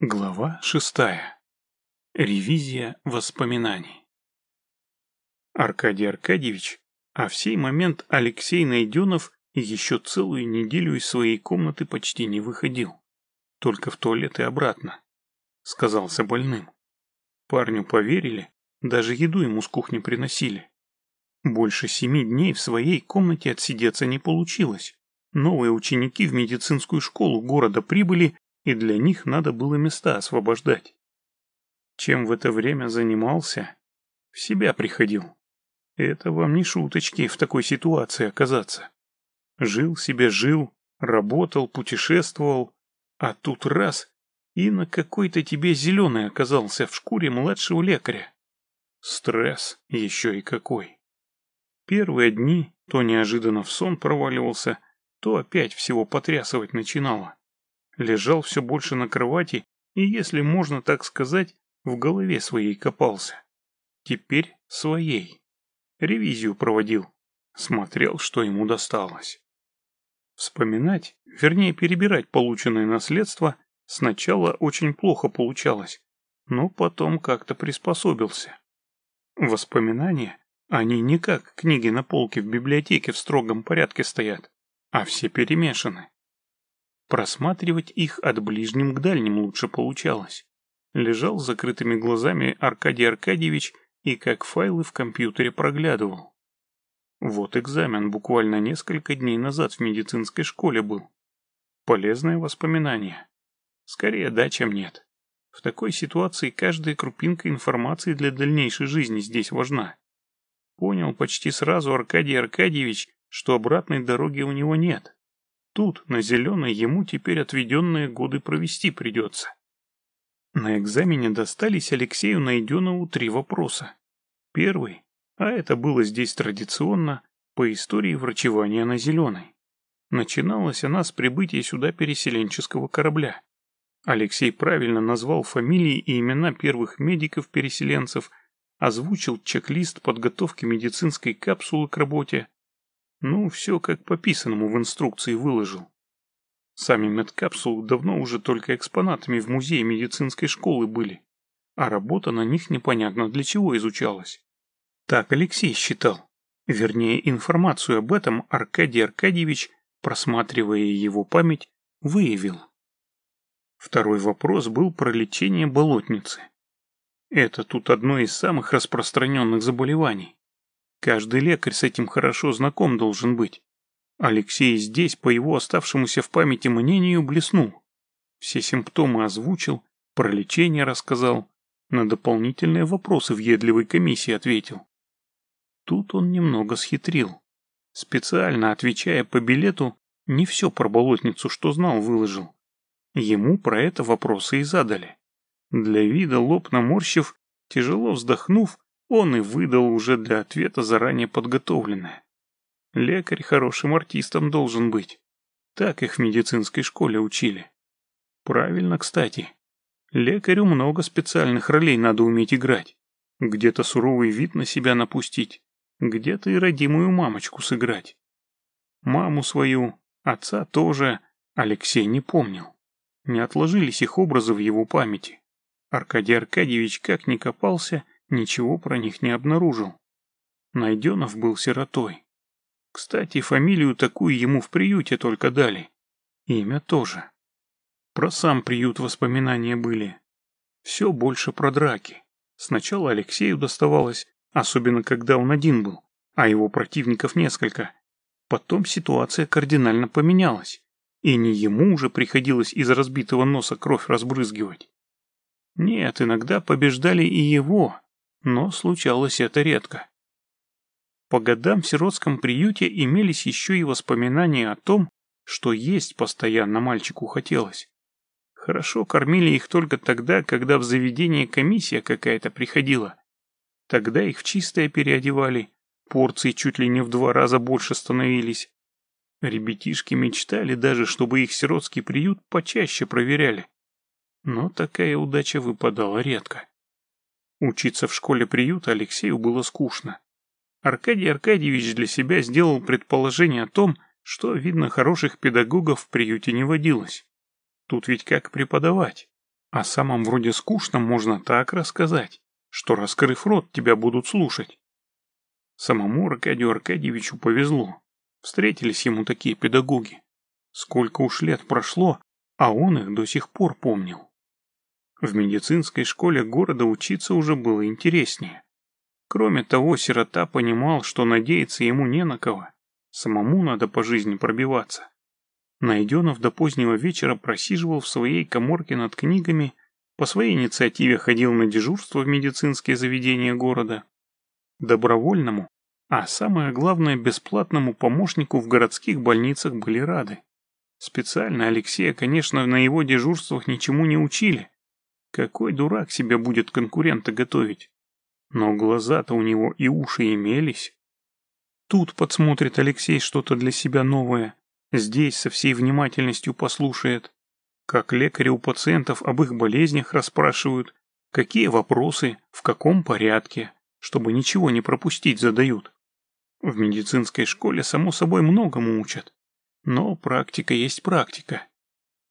Глава шестая. Ревизия воспоминаний. Аркадий Аркадьевич, а в сей момент Алексей Найденов еще целую неделю из своей комнаты почти не выходил. Только в туалет и обратно. Сказался больным. Парню поверили, даже еду ему с кухни приносили. Больше семи дней в своей комнате отсидеться не получилось. Новые ученики в медицинскую школу города прибыли и для них надо было места освобождать. Чем в это время занимался? В себя приходил. Это вам не шуточки в такой ситуации оказаться. Жил себе, жил, работал, путешествовал, а тут раз и на какой-то тебе зеленый оказался в шкуре младшего лекаря. Стресс еще и какой. Первые дни то неожиданно в сон проваливался, то опять всего потрясывать начинало лежал все больше на кровати и, если можно так сказать, в голове своей копался. Теперь своей. Ревизию проводил. Смотрел, что ему досталось. Вспоминать, вернее перебирать полученное наследство, сначала очень плохо получалось, но потом как-то приспособился. Воспоминания, они не как книги на полке в библиотеке в строгом порядке стоят, а все перемешаны. Просматривать их от ближним к дальним лучше получалось. Лежал с закрытыми глазами Аркадий Аркадьевич и как файлы в компьютере проглядывал. Вот экзамен буквально несколько дней назад в медицинской школе был. Полезное воспоминание. Скорее да, чем нет. В такой ситуации каждая крупинка информации для дальнейшей жизни здесь важна. Понял почти сразу Аркадий Аркадьевич, что обратной дороги у него нет. Тут, на зеленой, ему теперь отведенные годы провести придется. На экзамене достались Алексею Найденову три вопроса. Первый, а это было здесь традиционно, по истории врачевания на зеленой. Начиналась она с прибытия сюда переселенческого корабля. Алексей правильно назвал фамилии и имена первых медиков-переселенцев, озвучил чек-лист подготовки медицинской капсулы к работе, ну, все как по писанному в инструкции выложил. Сами медкапсулы давно уже только экспонатами в музее медицинской школы были, а работа на них непонятно для чего изучалась. Так Алексей считал. Вернее, информацию об этом Аркадий Аркадьевич, просматривая его память, выявил. Второй вопрос был про лечение болотницы. Это тут одно из самых распространенных заболеваний. Каждый лекарь с этим хорошо знаком должен быть. Алексей здесь, по его оставшемуся в памяти мнению, блеснул. Все симптомы озвучил, про лечение рассказал, на дополнительные вопросы в едливой комиссии ответил. Тут он немного схитрил. Специально отвечая по билету, не все про болотницу, что знал, выложил. Ему про это вопросы и задали. Для вида лоб наморщив, тяжело вздохнув, он и выдал уже для ответа заранее подготовленное. Лекарь хорошим артистом должен быть. Так их в медицинской школе учили. Правильно, кстати. Лекарю много специальных ролей надо уметь играть. Где-то суровый вид на себя напустить, где-то и родимую мамочку сыграть. Маму свою, отца тоже Алексей не помнил. Не отложились их образы в его памяти. Аркадий Аркадьевич как ни копался, ничего про них не обнаружил. Найденов был сиротой. Кстати, фамилию такую ему в приюте только дали. Имя тоже. Про сам приют воспоминания были. Все больше про драки. Сначала Алексею доставалось, особенно когда он один был, а его противников несколько. Потом ситуация кардинально поменялась, и не ему уже приходилось из разбитого носа кровь разбрызгивать. Нет, иногда побеждали и его, но случалось это редко. По годам в сиротском приюте имелись еще и воспоминания о том, что есть постоянно мальчику хотелось. Хорошо кормили их только тогда, когда в заведение комиссия какая-то приходила. Тогда их в чистое переодевали, порции чуть ли не в два раза больше становились. Ребятишки мечтали даже, чтобы их сиротский приют почаще проверяли. Но такая удача выпадала редко. Учиться в школе приюта Алексею было скучно. Аркадий Аркадьевич для себя сделал предположение о том, что, видно, хороших педагогов в приюте не водилось. Тут ведь как преподавать? О самом вроде скучном можно так рассказать, что, раскрыв рот, тебя будут слушать. Самому Аркадию Аркадьевичу повезло. Встретились ему такие педагоги. Сколько уж лет прошло, а он их до сих пор помнил. В медицинской школе города учиться уже было интереснее. Кроме того, сирота понимал, что надеяться ему не на кого. Самому надо по жизни пробиваться. Найденов до позднего вечера просиживал в своей коморке над книгами, по своей инициативе ходил на дежурство в медицинские заведения города. Добровольному, а самое главное бесплатному помощнику в городских больницах были рады. Специально Алексея, конечно, на его дежурствах ничему не учили. Какой дурак себе будет конкурента готовить? Но глаза-то у него и уши имелись. Тут подсмотрит Алексей что-то для себя новое, здесь со всей внимательностью послушает. Как лекари у пациентов об их болезнях расспрашивают, какие вопросы, в каком порядке, чтобы ничего не пропустить задают. В медицинской школе, само собой, многому учат. Но практика есть практика.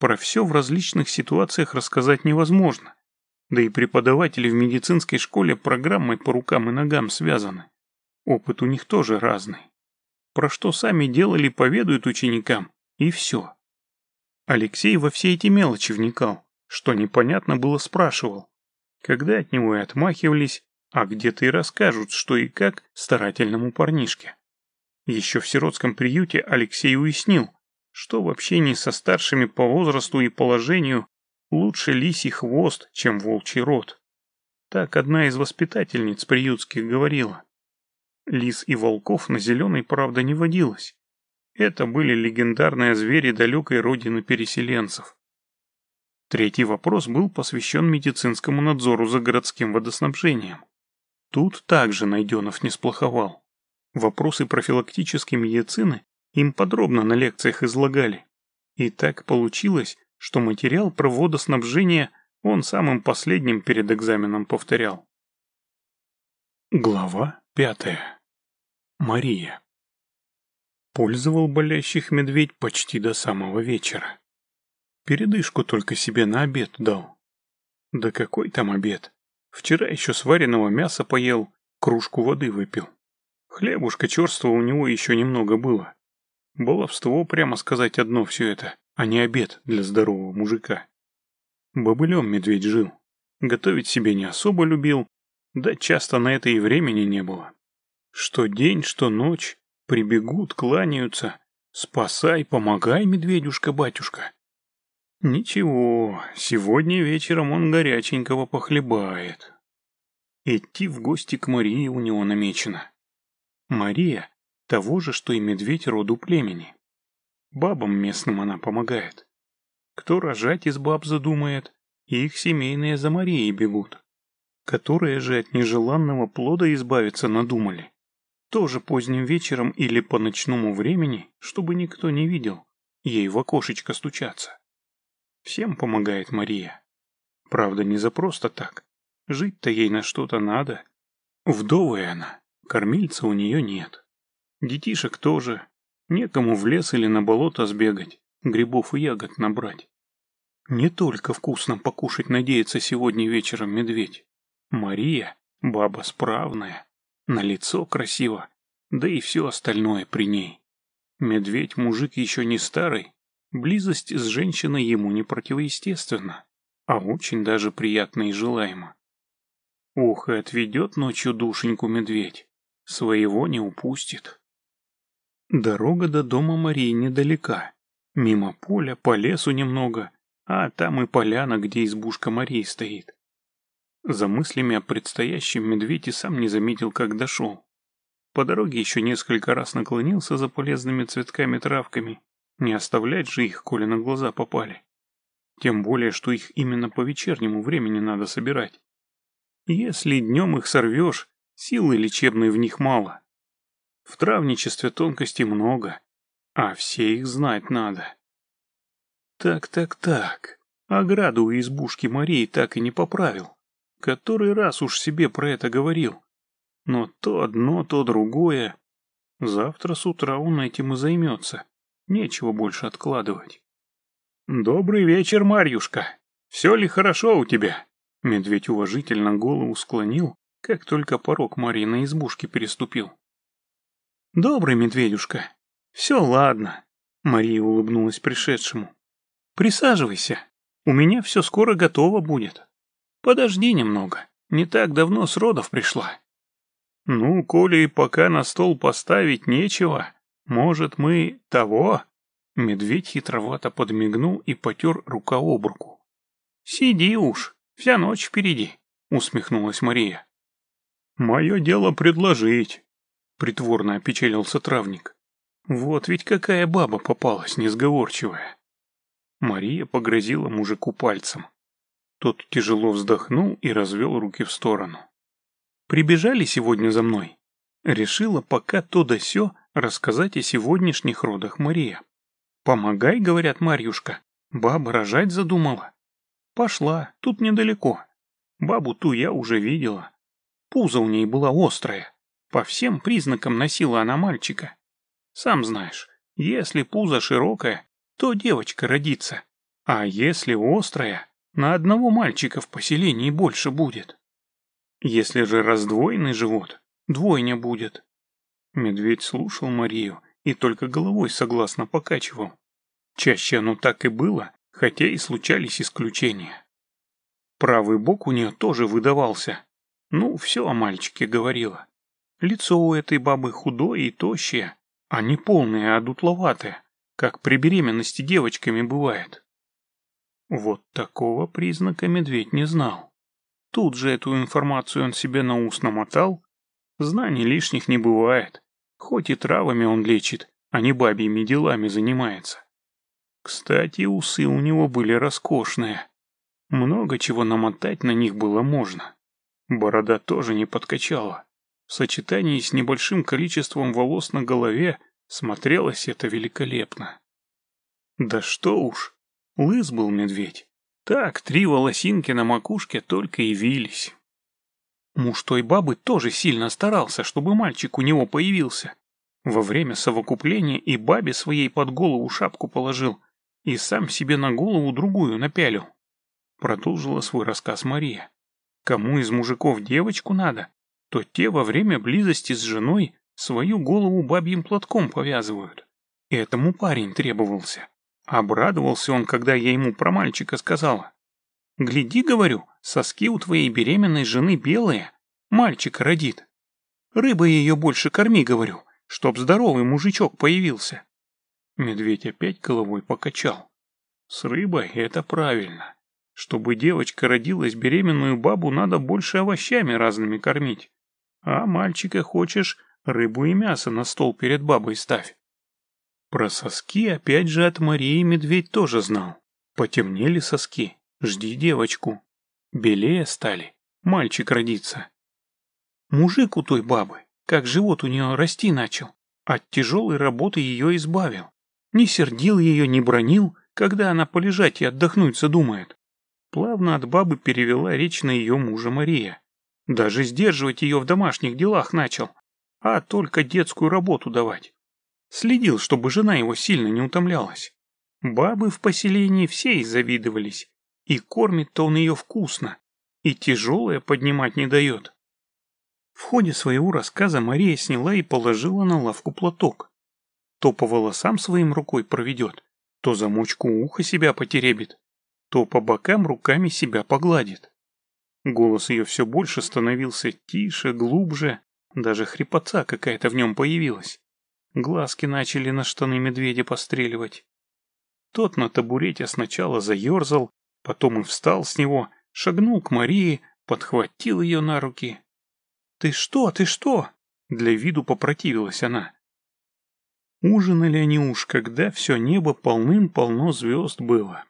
Про все в различных ситуациях рассказать невозможно. Да и преподаватели в медицинской школе программой по рукам и ногам связаны. Опыт у них тоже разный. Про что сами делали, поведают ученикам, и все. Алексей во все эти мелочи вникал, что непонятно было спрашивал. Когда от него и отмахивались, а где-то и расскажут, что и как старательному парнишке. Еще в сиротском приюте Алексей уяснил, что в общении со старшими по возрасту и положению лучше лисий хвост, чем волчий рот. Так одна из воспитательниц приютских говорила. Лис и волков на зеленой, правда, не водилось. Это были легендарные звери далекой родины переселенцев. Третий вопрос был посвящен медицинскому надзору за городским водоснабжением. Тут также Найденов не сплоховал. Вопросы профилактической медицины им подробно на лекциях излагали. И так получилось, что материал про водоснабжение он самым последним перед экзаменом повторял. Глава пятая. Мария. Пользовал болящих медведь почти до самого вечера. Передышку только себе на обед дал. Да какой там обед? Вчера еще сваренного мяса поел, кружку воды выпил. Хлебушка черства у него еще немного было. Баловство, прямо сказать, одно все это, а не обед для здорового мужика. Бобылем медведь жил. Готовить себе не особо любил, да часто на это и времени не было. Что день, что ночь прибегут, кланяются. Спасай, помогай, медведюшка-батюшка. Ничего, сегодня вечером он горяченького похлебает. Идти в гости к Марии у него намечено. Мария того же, что и медведь роду племени. Бабам местным она помогает. Кто рожать из баб задумает, их семейные за Марией бегут. Которые же от нежеланного плода избавиться надумали. Тоже поздним вечером или по ночному времени, чтобы никто не видел, ей в окошечко стучаться. Всем помогает Мария. Правда, не за просто так. Жить-то ей на что-то надо. Вдовая она, кормильца у нее нет. Детишек тоже. Некому в лес или на болото сбегать, грибов и ягод набрать. Не только вкусно покушать надеется сегодня вечером медведь. Мария — баба справная, на лицо красиво, да и все остальное при ней. Медведь мужик еще не старый, близость с женщиной ему не противоестественна, а очень даже приятно и желаемо. Ух, и отведет ночью душеньку медведь, своего не упустит. Дорога до дома Марии недалека, мимо поля, по лесу немного, а там и поляна, где избушка Марии стоит. За мыслями о предстоящем медведь и сам не заметил, как дошел. По дороге еще несколько раз наклонился за полезными цветками-травками. Не оставлять же их, коли на глаза попали. Тем более, что их именно по вечернему времени надо собирать. Если днем их сорвешь, силы лечебной в них мало. В травничестве тонкостей много, а все их знать надо. Так-так-так, ограду у избушки Марии так и не поправил. Который раз уж себе про это говорил. Но то одно, то другое. Завтра с утра он этим и займется. Нечего больше откладывать. «Добрый вечер, Марьюшка!» Все ли хорошо у тебя?» Медведь уважительно голову склонил, как только порог Марьиной избушки переступил. «Добрый медведюшка, все ладно», — Мария улыбнулась пришедшему. «Присаживайся, у меня все скоро готово будет. Подожди немного, не так давно с родов пришла». «Ну, коли пока на стол поставить нечего, может, мы того?» Медведь хитровато подмигнул и потер рука об руку. «Сиди уж, вся ночь впереди», — усмехнулась Мария. «Мое дело предложить», — притворно опечалился травник. «Вот ведь какая баба попалась несговорчивая». Мария погрозила мужику пальцем. Тот тяжело вздохнул и развел руки в сторону. «Прибежали сегодня за мной?» Решила пока то да сё рассказать о сегодняшних родах Мария. «Помогай», — говорят Марьюшка, — «баба рожать задумала». Пошла, тут недалеко. Бабу ту я уже видела. Пузо у ней было острое. По всем признакам носила она мальчика. Сам знаешь, если пузо широкое, то девочка родится. А если острая, на одного мальчика в поселении больше будет. Если же раздвоенный живот, двойня будет. Медведь слушал Марию и только головой согласно покачивал. Чаще оно так и было, хотя и случались исключения. Правый бок у нее тоже выдавался. Ну, все о мальчике говорила. Лицо у этой бабы худое и тощее, а не полное, а дутловатое, как при беременности девочками бывает. Вот такого признака медведь не знал. Тут же эту информацию он себе на ус намотал. Знаний лишних не бывает. Хоть и травами он лечит, а не бабьими делами занимается. Кстати, усы у него были роскошные. Много чего намотать на них было можно. Борода тоже не подкачала. В сочетании с небольшим количеством волос на голове смотрелось это великолепно. Да что уж, лыс был медведь. Так, три волосинки на макушке только и вились. Муж той бабы тоже сильно старался, чтобы мальчик у него появился. Во время совокупления и бабе своей под голову шапку положил, и сам себе на голову другую напялил. Продолжила свой рассказ Мария. Кому из мужиков девочку надо, то те во время близости с женой свою голову бабьим платком повязывают. Этому парень требовался. Обрадовался он, когда я ему про мальчика сказала. «Гляди, — говорю, — соски у твоей беременной жены белые, мальчик родит. Рыба ее больше корми, — говорю, — чтоб здоровый мужичок появился». Медведь опять головой покачал. С рыбой это правильно. Чтобы девочка родилась беременную бабу, надо больше овощами разными кормить. А мальчика хочешь, рыбу и мясо на стол перед бабой ставь. Про соски опять же от Марии медведь тоже знал. Потемнели соски, жди девочку. Белее стали, мальчик родится. Мужик у той бабы, как живот у нее расти начал, от тяжелой работы ее избавил. Не сердил ее, не бронил, когда она полежать и отдохнуть задумает. Плавно от бабы перевела речь на ее мужа Мария. Даже сдерживать ее в домашних делах начал, а только детскую работу давать. Следил, чтобы жена его сильно не утомлялась. Бабы в поселении все завидовались, и кормит-то он ее вкусно, и тяжелое поднимать не дает. В ходе своего рассказа Мария сняла и положила на лавку платок. То по волосам своим рукой проведет, то замочку уха себя потеребит, то по бокам руками себя погладит. Голос ее все больше становился тише, глубже, даже хрипотца какая-то в нем появилась. Глазки начали на штаны медведя постреливать. Тот на табурете сначала заерзал, потом и встал с него, шагнул к Марии, подхватил ее на руки. «Ты что, ты что?» Для виду попротивилась она. Ужинали они уж, когда все небо полным-полно звезд было.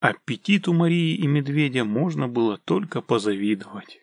Аппетиту Марии и медведя можно было только позавидовать.